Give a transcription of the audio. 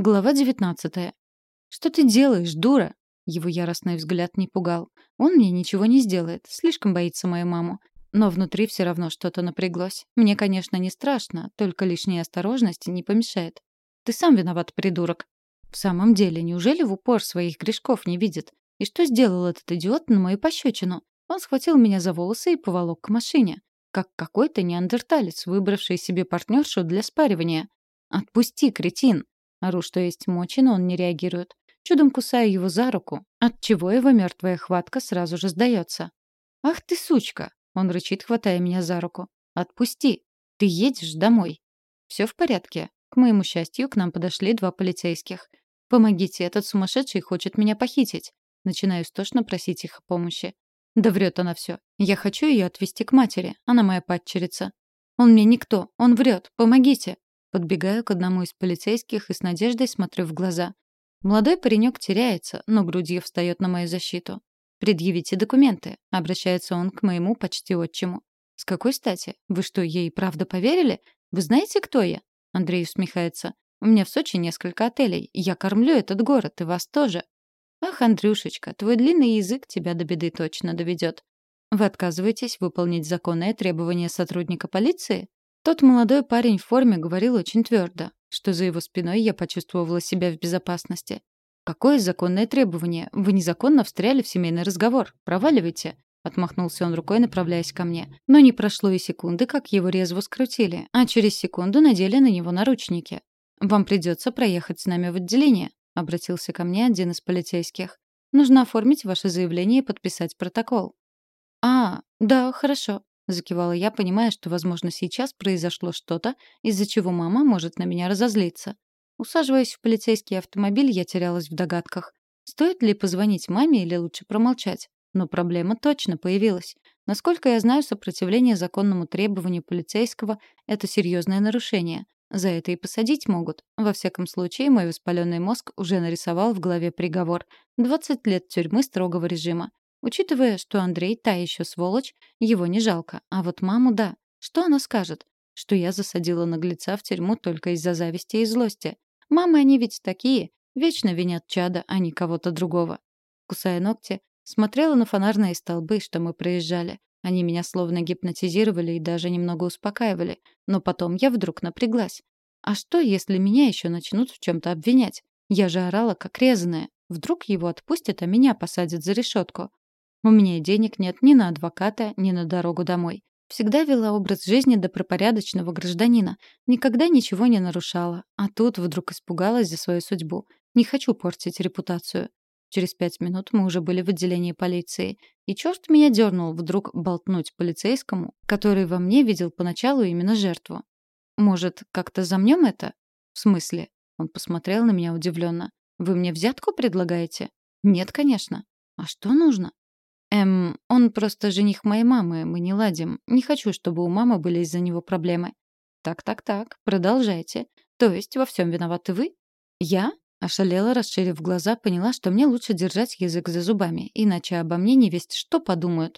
Глава 19. «Что ты делаешь, дура?» Его яростный взгляд не пугал. Он мне ничего не сделает, слишком боится мою маму. Но внутри все равно что-то напряглось. Мне, конечно, не страшно, только лишняя осторожность не помешает. Ты сам виноват, придурок. В самом деле, неужели в упор своих грешков не видит? И что сделал этот идиот на мою пощечину? Он схватил меня за волосы и поволок к машине. Как какой-то неандерталец, выбравший себе партнершу для спаривания. «Отпусти, кретин!» Ору, что есть мочи, но он не реагирует. Чудом кусаю его за руку, отчего его мертвая хватка сразу же сдается. «Ах ты, сучка!» Он рычит, хватая меня за руку. «Отпусти! Ты едешь домой!» «Все в порядке». К моему счастью, к нам подошли два полицейских. «Помогите, этот сумасшедший хочет меня похитить». Начинаю стошно просить их о помощи. Да врет она все. Я хочу ее отвезти к матери. Она моя падчерица. Он мне никто. Он врет. Помогите. Подбегаю к одному из полицейских и с надеждой смотрю в глаза. Молодой паренек теряется, но грудью встает на мою защиту. «Предъявите документы», — обращается он к моему почти отчиму. «С какой стати? Вы что, ей правда поверили? Вы знаете, кто я?» Андрей усмехается. «У меня в Сочи несколько отелей. Я кормлю этот город, и вас тоже». «Ах, Андрюшечка, твой длинный язык тебя до беды точно доведет. Вы отказываетесь выполнить законное требование сотрудника полиции? Тот молодой парень в форме говорил очень твердо, что за его спиной я почувствовала себя в безопасности. «Какое законное требование? Вы незаконно встряли в семейный разговор. Проваливайте!» Отмахнулся он рукой, направляясь ко мне. Но не прошло и секунды, как его резво скрутили, а через секунду надели на него наручники. «Вам придется проехать с нами в отделение», — обратился ко мне один из полицейских. «Нужно оформить ваше заявление и подписать протокол». «А, да, хорошо», Закивала я, понимая, что, возможно, сейчас произошло что-то, из-за чего мама может на меня разозлиться. Усаживаясь в полицейский автомобиль, я терялась в догадках. Стоит ли позвонить маме или лучше промолчать? Но проблема точно появилась. Насколько я знаю, сопротивление законному требованию полицейского — это серьезное нарушение. За это и посадить могут. Во всяком случае, мой воспаленный мозг уже нарисовал в голове приговор. 20 лет тюрьмы строгого режима. Учитывая, что Андрей та еще сволочь, его не жалко. А вот маму — да. Что она скажет? Что я засадила наглеца в тюрьму только из-за зависти и злости. Мамы они ведь такие. Вечно винят чада, а не кого-то другого. Кусая ногти, смотрела на фонарные столбы, что мы проезжали. Они меня словно гипнотизировали и даже немного успокаивали. Но потом я вдруг напряглась. А что, если меня еще начнут в чем-то обвинять? Я же орала, как резаная. Вдруг его отпустят, а меня посадят за решетку. У меня денег нет ни на адвоката, ни на дорогу домой. Всегда вела образ жизни добропорядочного гражданина. Никогда ничего не нарушала. А тут вдруг испугалась за свою судьбу. Не хочу портить репутацию. Через пять минут мы уже были в отделении полиции. И черт меня дернул вдруг болтнуть полицейскому, который во мне видел поначалу именно жертву. «Может, как-то замнем это?» «В смысле?» Он посмотрел на меня удивленно. «Вы мне взятку предлагаете?» «Нет, конечно». «А что нужно?» Эм, он просто жених моей мамы, мы не ладим. Не хочу, чтобы у мамы были из-за него проблемы. Так-так-так, продолжайте. То есть во всем виноваты вы? Я? Ошалела, расширив глаза, поняла, что мне лучше держать язык за зубами, иначе обо мне не весть что подумают.